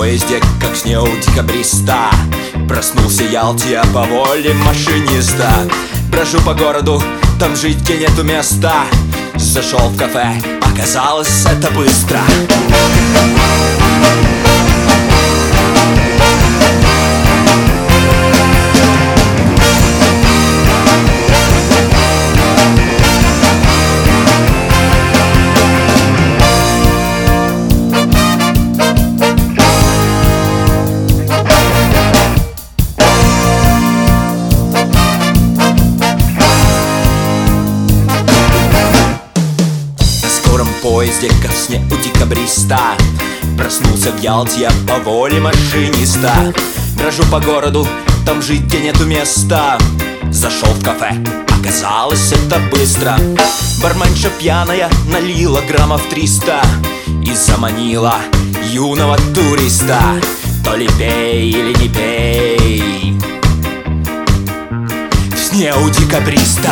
поезде, как с неу декабриста. Проснулся Ялте по воле машиниста. Брожу по городу, там жить где нету места. Зашел в кафе, оказалось это быстро скором поезде, в сне у декабриста. Проснулся в Ялте я по воле машиниста. Брожу по городу, там жить где нету места. Зашел в кафе, оказалось это быстро. Барменша пьяная налила граммов триста И заманила юного туриста. То ли пей или не пей. В сне у декабриста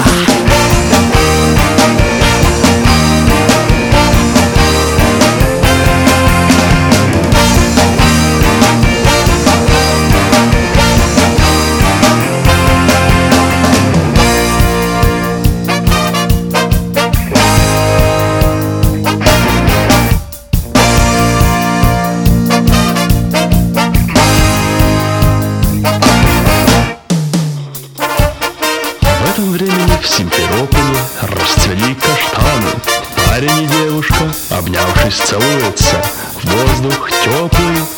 Парень и девушка, обнявшись, целуются. Воздух теплый.